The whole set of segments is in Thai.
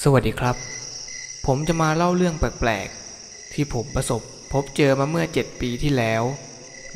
สวัสดีครับ ผมจะมาเล่าเรื่องแปลกๆ ที่ผมประสบพบเจอมาเมื่อ 7 ปีที่แล้ว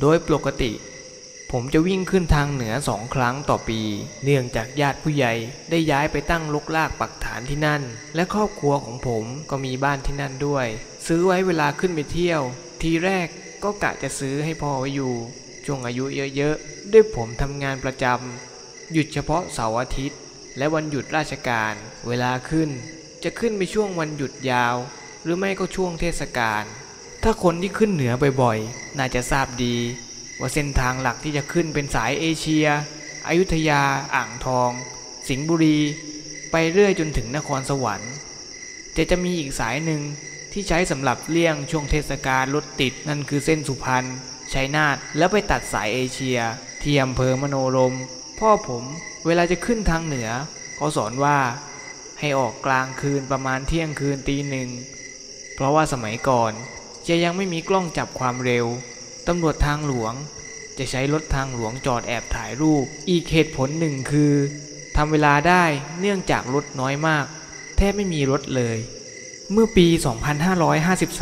โดยปกติ ผมจะวิ่งขึ้นทางเหนือสองครั้งต่อปี เนื่องจากญาติผู้ใหญ่ได้ย้ายไปตั้งลกลากปักฐานที่นั่น และครอบครัวของผมก็มีบ้านที่นั่นด้วย ซื้อไว้เวลาขึ้นไปเที่ยว ทีแรกก็กะจะซื้อให้พ่อไว้อยู่ช่วงอายุเยอะๆด้วยผมทำงานประจำหยุดเฉพาะเสาร์อาทิตย์ และวันหยุดราชการ เวลาขึ้น จะขึ้นไปช่วงวันหยุดยาว หรือไม่ก็ช่วงเทศกาลถ้าคนที่ขึ้นเหนือบ่อยๆ น่าจะทราบดี ว่าเส้นทางหลักที่จะขึ้นเป็นสายเอเชีย อยุธยา อ่างทอง สิงห์บุรี ไปเรื่อยจนถึงนครสวรรค์แต่จะมีอีกสายหนึ่งที่ใช้สำหรับเลี่ยงช่วงเทศกาลรถติดนั่นคือเส้นสุพรรณชัยนาทแล้วไปตัดสายเอเชีย ที่อำเภอมโนรม พ่อผมเวลาจะขึ้นทางเหนือเขาสอนว่าให้ออกกลางคืนประมาณเที่ยงคืนตีหนึ่ง เพราะว่าสมัยก่อนจะยังไม่มีกล้องจับความเร็ว ตำรวจทางหลวง จะใช้รถทางหลวงจอดแอบถ่ายรูป อีกเหตุผลหนึ่งคือทำเวลาได้เนื่องจากรถน้อยมาก แทบไม่มีรถเลย เมื่อปี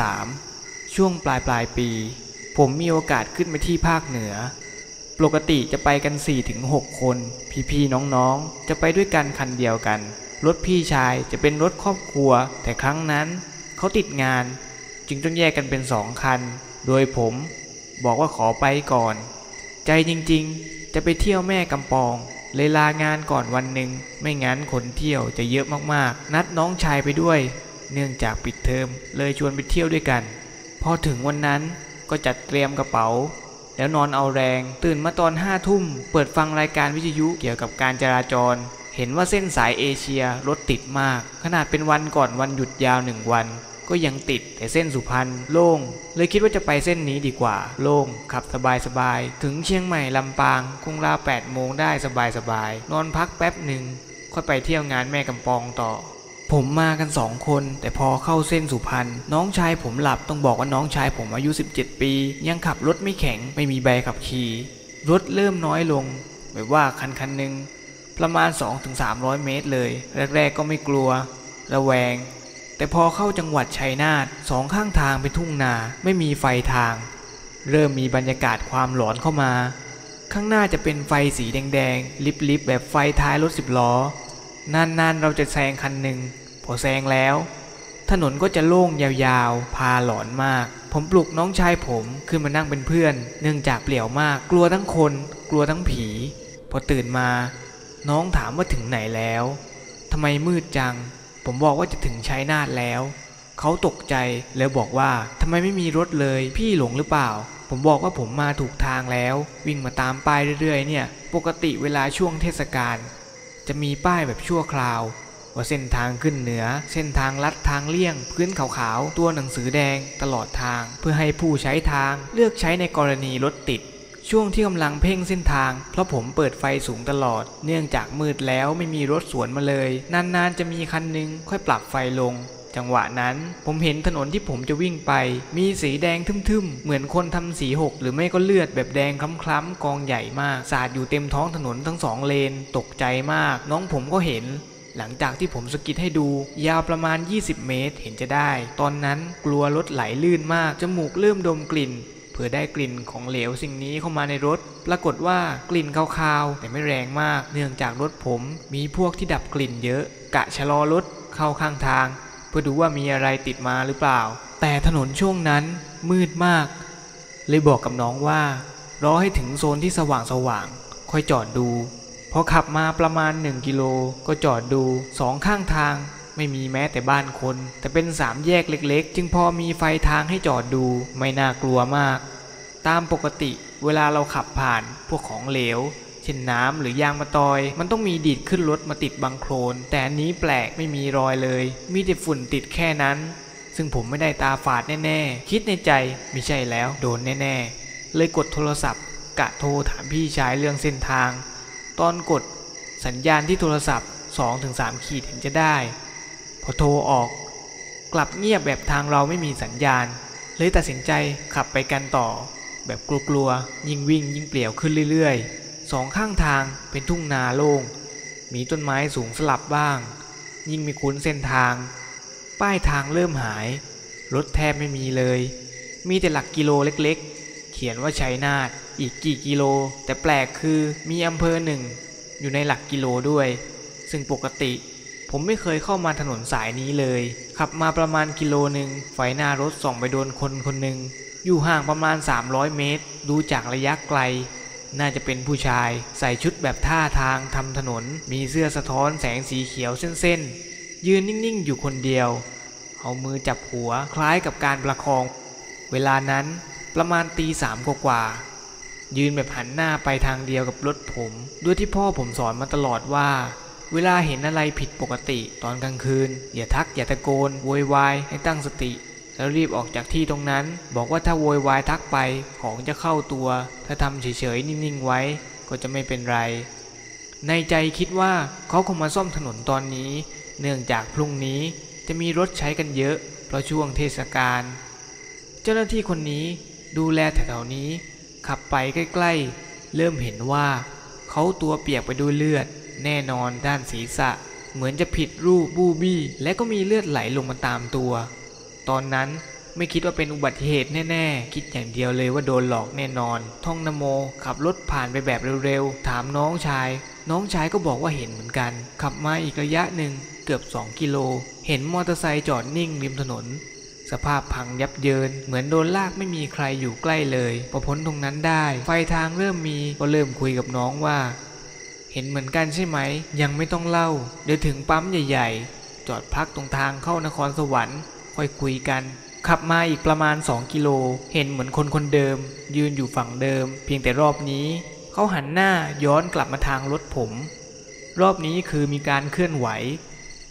2553 ช่วงปลายปลายปี ผมมีโอกาสขึ้นไปที่ภาคเหนือ ปกติจะไปกัน4-6คน พี่ๆน้องๆ จะไปด้วยกันคันเดียวกัน รถพี่ชายจะเป็นรถครอบครัว แต่ครั้งนั้นเขาติดงาน จึงต้องแยกกันเป็นสองคัน โดยผมบอกว่าขอไปก่อน ใจจริงๆ จะไปเที่ยวแม่กำปอง เลยลางานก่อนวันหนึ่งไม่งั้นคนเที่ยวจะเยอะมากๆ นัดน้องชายไปด้วย เนื่องจากปิดเทอมเลยชวนไปเที่ยวด้วยกัน พอถึงวันนั้นก็จัดเตรียมกระเป๋า แล้วนอนเอาแรง ตื่นมาตอนห้าทุ่ม เปิดฟังรายการวิทยุเกี่ยวกับการจราจร เห็นว่าเส้นสายเอเชียรถติดมาก ขนาดเป็นวันก่อนวันหยุดยาวหนึ่งวัน ก็ยังติดแต่เส้นสุพรรณโล่ง เลยคิดว่าจะไปเส้นนี้ดีกว่า โล่ง ขับสบายสบายๆถึงเชียงใหม่ลำปางคงราว8โมงได้สบายสบายๆนอนพักแป๊บหนึ่งค่อยไปเที่ยวงานแม่กำปองต่อ ผมมากันสองคน แต่พอเข้าเส้นสุพรรณน้องชายผมหลับต้องบอกว่าน้องชายผมอายุ 17 ปี ยังขับรถไม่แข็งไม่มีใบขับขี่รถเริ่มน้อยลงแบบว่าคันคันหนึ่งประมาณ 2-300 เมตรเลย แรก ๆ ก็ไม่กลัว ระแวง แต่พอเข้าจังหวัดชัยนาทสองข้างทางเป็นทุ่งนาไม่มีไฟทาง เริ่มมีบรรยากาศความหลอนเข้ามา ข้างหน้าจะเป็นไฟสีแดงๆลิบๆแบบไฟท้ายรถสิบล้อนานๆเราจะแซงคันหนึ่ง พอแซงแล้ว ถนนก็จะโล่งยาวๆ พาหลอนมาก ผมปลุกน้องชายผมขึ้นมานั่งเป็นเพื่อน เนื่องจากเปลี่ยวมาก กลัวทั้งคน กลัวทั้งผี พอตื่นมา น้องถามว่าถึงไหนแล้วทำไมมืดจัง ผมบอกว่าจะถึงชัยนาทแล้ว เขาตกใจแล้วบอกว่าทำไมไม่มีรถเลย พี่หลงหรือเปล่า ผมบอกว่าผมมาถูกทางแล้ว วิ่งมาตามป้ายเรื่อยๆ เนี่ย ปกติเวลาช่วงเทศกาลจะมีป้ายแบบชั่วคราว ว่าเส้นทางขึ้นเหนือ เส้นทางลัดทางเลี่ยง พื้นขาวๆ ตัวหนังสือแดงตลอดทาง เพื่อให้ผู้ใช้ทางเลือกใช้ในกรณีรถติด ช่วงที่กำลังเพ่งเส้นทาง เพราะผมเปิดไฟสูงตลอด เนื่องจากมืดแล้วไม่มีรถสวนมาเลย นานๆจะมีคันหนึงค่อยปรับไฟลงจังหวะนั้นผมเห็นถนนที่ผมจะวิ่งไป มีสีแดงทึมๆ เหมือนคนทำสีหก หรือไม่ก็เลือดแบบแดงคล้ำๆ กองใหญ่มาก สาดอยู่เต็มท้องถนนทั้งสองเลน ตกใจมาก น้องผมก็เห็น หลังจากที่ผมสกิดให้ดู ยาวประมาณ 20 เมตรเห็นจะได้ ตอนนั้นกลัวรถไหลลื่นมาก จมูกเริ่มดมกลิ่นเพื่อได้กลิ่นของเหลวสิ่งนี้เข้ามาในรถ ปรากฏว่ากลิ่นคาวๆ แต่ไม่แรงมาก เนื่องจากรถผมมีพวกที่ดับกลิ่นเยอะ กะชะลอรถเข้าข้างทาง เพื่อดูว่ามีอะไรติดมาหรือเปล่า แต่ถนนช่วงนั้นมืดมาก เลยบอกกับน้องว่ารอให้ถึงโซนที่สว่างสว่างๆค่อยจอดดู พอขับมาประมาณ 1 กิโลก็จอดดูสองข้างทาง ไม่มีแม้แต่บ้านคน แต่เป็นสามแยกเล็กๆ จึงพอมีไฟทางให้จอดดูไม่น่ากลัวมาก ตามปกติเวลาเราขับผ่านพวกของเหลว เช่นน้ำหรือยางมะตอย มันต้องมีดีดขึ้นรถมาติดบังโคลน แต่อันนี้แปลกไม่มีรอยเลย มีแต่ฝุ่นติดแค่นั้น ซึ่งผมไม่ได้ตาฝาดแน่ๆ คิดในใจไม่ใช่แล้วโดนแน่ๆ เลยกดโทรศัพท์กะโทรถามพี่ชายเรื่องเส้นทาง ตอนกดสัญญาณที่โทรศัพท์ 2-3 ขีดเห็นจะได้ พอโทรออก กลับเงียบแบบทางเราไม่มีสัญญาณ เลยตัดสินใจขับไปกันต่อ แบบกลัวๆ ยิ่งวิ่งยิ่งเปลี่ยวขึ้นเรื่อยๆ สองข้างทางเป็นทุ่งนาโล่ง มีต้นไม้สูงสลับบ้าง ยิ่งม่คุ้นเส้นทาง ป้ายทางเริ่มหาย รถแทบไม่มีเลย มีแต่หลักกิโลเล็กๆ ขียนว่าชัยนาทอีกกี่กิโล แต่แปลกคือมีอำเภอหนึ่ง อยู่ในหลักกิโลด้วย ซึ่งปกติ ผมไม่เคยเข้ามาถนนสายนี้เลย ขับมาประมาณกิโลหนึ่งไฟหน้ารถส่องไปโดนคนคนหนึ่งอยู่ห่างประมาณ 300 เมตร ดูจากระยะไกล น่าจะเป็นผู้ชาย ใส่ชุดแบบท่าทางทำถนน มีเสื้อสะท้อนแสงสีเขียวเส้นๆ ยืนนิ่งๆ อยู่คนเดียว เอามือจับหัวคล้ายกับการประคอง เวลานั้น ประมาณตีสามกว่าๆยืนแบบหันหน้าไปทางเดียวกับรถผม ด้วยที่พ่อผมสอนมาตลอดว่า เวลาเห็นอะไรผิดปกติตอนกลางคืน อย่าทักอย่าตะโกนโวยวายให้ตั้งสติ แล้วรีบออกจากที่ตรงนั้น บอกว่าถ้าโวยวายทักไปของจะเข้าตัว ถ้าทำเฉยๆนิ่งๆไว้ ก็จะไม่เป็นไร ในใจคิดว่าเขาคงมาซ่อมถนนตอนนี้ เนื่องจากพรุ่งนี้จะมีรถใช้กันเยอะ เพราะช่วงเทศกาลเจ้าหน้าที่คนนี้ ดูแลแถวๆนี้ ขับไปใกล้ๆ เริ่มเห็นว่า เขาตัวเปียกไปด้วยเลือด แน่นอนด้านศีรษะ เหมือนจะผิดรูปบูบี้ และก็มีเลือดไหลลงมาตามตัว ตอนนั้นไม่คิดว่าเป็นอุบัติเหตุแน่ๆ คิดอย่างเดียวเลยว่าโดนหลอกแน่นอน ท่องนโม ขับรถผ่านไปแบบเร็วๆ ถามน้องชาย น้องชายก็บอกว่าเห็นเหมือนกัน ขับมาอีกระยะหนึ่งเกือบ 2 กิโล เห็นมอเตอร์ไซค์จอดนิ่งริมถนน สภาพพังยับเยิน เหมือนโดนลากไม่มีใครอยู่ใกล้เลยพอพ้นตรงนั้นได้ ไฟทางเริ่มมีก็เริ่มคุยกับน้องว่า เห็นเหมือนกันใช่ไหม ยังไม่ต้องเล่า เดี๋ยวถึงปั๊มใหญ่ๆ จอดพักตรงทางเข้านครสวรรค์ ค่อยคุยกัน ขับมาอีกประมาณ 2 กิโล เห็นเหมือนคนคนเดิม ยืนอยู่ฝั่งเดิม เพียงแต่รอบนี้ เขาหันหน้าย้อนกลับมาทางรถผม รอบนี้คือมีการเคลื่อนไหว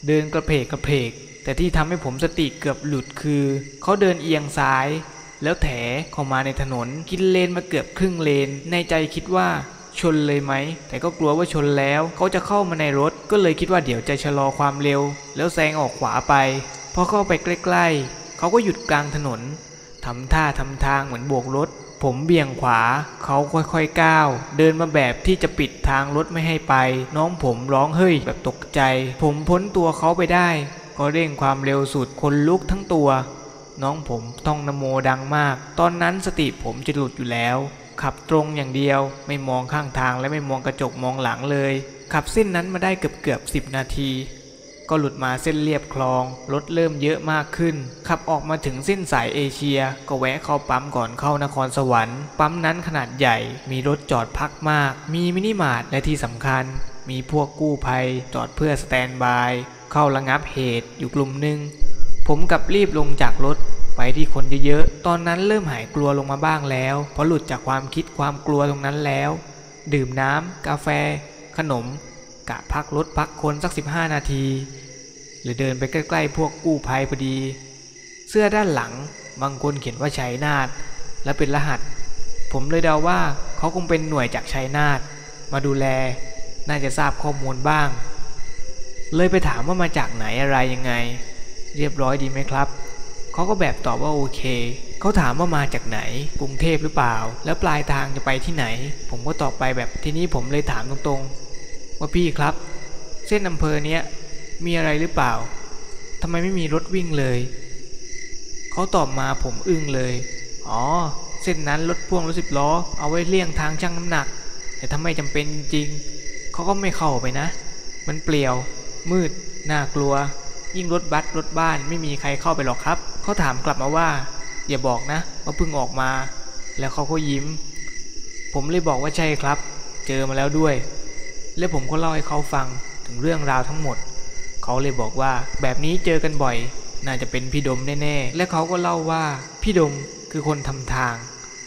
เดินกระเพกกระเพก แต่ที่ทำให้ผมสติเกือบหลุดคือ เขาเดินเอียงซ้าย แล้วแถเข้ามาในถนน กินเลนมาเกือบครึ่งเลน ในใจคิดว่าชนเลยไหม แต่ก็กลัวว่าชนแล้วเขาจะเข้ามาในรถ ก็เลยคิดว่าเดี๋ยวจะชะลอความเร็ว แล้วแซงออกขวาไป พอเข้าไปใกล้ๆ เขาก็หยุดกลางถนนทำท่าทำทางเหมือนโบกรถ ผมเบี่ยงขวา เขาค่อยๆก้าว เดินมาแบบที่จะปิดทางรถไม่ให้ไป น้องผมร้องเฮ้ยแบบตกใจ ผมพ้นตัวเขาไปได้ ก็เร่งความเร็วสุดคนลุกทั้งตัว น้องผมต้องนโมดังมาก ตอนนั้นสติผมจะหลุดอยู่แล้ว ขับตรงอย่างเดียวไม่มองข้างทางและไม่มองกระจกมองหลังเลย ขับเส้นนั้นมาได้เกือบเกือบสิบนาที ก็หลุดมาเส้นเรียบคลองรถเริ่มเยอะมากขึ้น ขับออกมาถึงเส้นสายเอเชีย ก็แวะเข้าปั๊มก่อนเข้านครสวรรค์ปั๊มนั้นขนาดใหญ่มีรถจอดพักมาก มีมินิมาร์ทและที่สำคัญ มีพวกกู้ภัยจอดเพื่อ standby เข้าระงับเหตุอยู่กลุ่มหนึ่งผมกับรีบลงจากรถไปที่คนเยอะๆ ตอนนั้นเริ่มหายกลัวลงมาบ้างแล้ว เพราะหลุดจากความคิดความกลัวตรงนั้นแล้ว ดื่มน้ำกาแฟ ขนม กะพักรถพักคนสัก 15 นาที หรือเดินไปใกล้ๆ พวกกู้ภัยพอดี เสื้อด้านหลังบางคนเขียนว่าชัยนาทและเป็นรหัส ผมเลยเดาว่าเขาคงเป็นหน่วยจากชัยนาทมาดูแล น่าจะทราบข้อมูลบ้าง เลยไปถามว่ามาจากไหนอะไรยังไง เรียบร้อยดีไหมครับเขาก็แบบตอบว่าโอเคเขาถามว่ามาจากไหน กรุงเทพหรือเปล่า แล้วปลายทางจะไปที่ไหน ผมก็ตอบไปแบบทีนี้ผมเลยถามตรงๆ ว่าพี่ครับ เส้นอำเภอเนี้ยมีอะไรหรือเปล่าทำไมไม่มีรถวิ่งเลยเขาตอบมาผมอึ้งเลย อ๋อ เส้นนั้นรถพ่วงรถสิบล้อ เอาไว้เลี่ยงทางชั่งน้ำหนัก แต่ถ้าไม่จำเป็นจริงเขาก็ไม่เข้าไปนะ มันเปลี่ยว มืด น่ากลัว ยิ่งรถบัสรถบ้านไม่มีใครเข้าไปหรอกครับ เขาถามกลับมาว่า อย่าบอกนะว่าเพิ่งออกมา แล้วเขาก็ยิ้ม ผมเลยบอกว่าใช่ครับ เจอมาแล้วด้วย แล้วผมก็เล่าให้เขาฟังถึงเรื่องราวทั้งหมด เขาเลยบอกว่าแบบนี้เจอกันบ่อย น่าจะเป็นพี่ดมแน่ๆ และเขาก็เล่าว่าพี่ดมคือคนทำทาง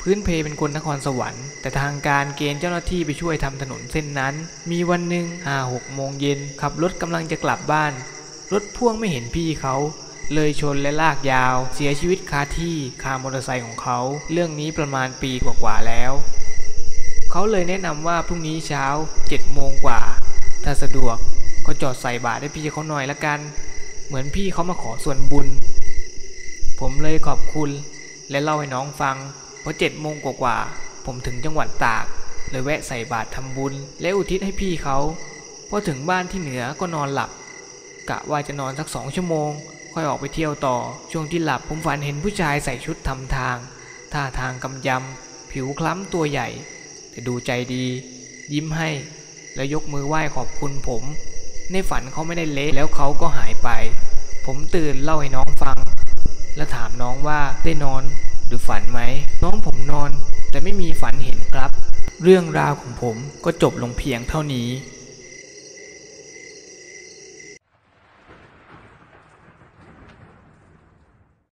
พื้นเพเป็นคนนครสวรรค์ แต่ทางการเกณฑ์เจ้าหน้าที่ไปช่วยทำถนนเส้นนั้น มีวันหนึ่งห้าหกโมงเย็นขับรถกำลังจะกลับบ้าน รถพ่วงไม่เห็นพี่เขาเลยชนและลากยาว เสียชีวิตคาที่คามอเตอร์ไซค์ของเขา เรื่องนี้ประมาณปีกว่าๆแล้ว เขาเลยแนะนำว่าพรุ่งนี้เช้า7โมงกว่า ถ้าสะดวกก็จอดใส่บาตรให้พี่เขาหน่อยละกัน เหมือนพี่เขามาขอส่วนบุญ ผมเลยขอบคุณและเล่าให้น้องฟัง พอเจ็ดโมงกว่าๆผมถึงจังหวัดตากเลยแวะใส่บาตรทำบุญ และอุทิศให้พี่เขาพอถึงบ้านที่เหนือก็นอนหลับ กะว่าจะนอนสักสองชั่วโมง ค่อยออกไปเที่ยวต่อ ช่วงที่หลับผมฝันเห็นผู้ชายใส่ชุดทำทาง ท่าทางกำยำ ผิวคล้ำตัวใหญ่ แต่ดูใจดี ยิ้มให้ แล้วยกมือไหว้ขอบคุณผม ในฝันเขาไม่ได้เละแล้วเขาก็หายไป ผมตื่นเล่าให้น้องฟัง และถามน้องว่าได้นอน หรือฝันไหมน้องผมนอน แต่ไม่มีฝันเห็นครับ เรื่องราวของผมก็จบลงเพียงเท่านี้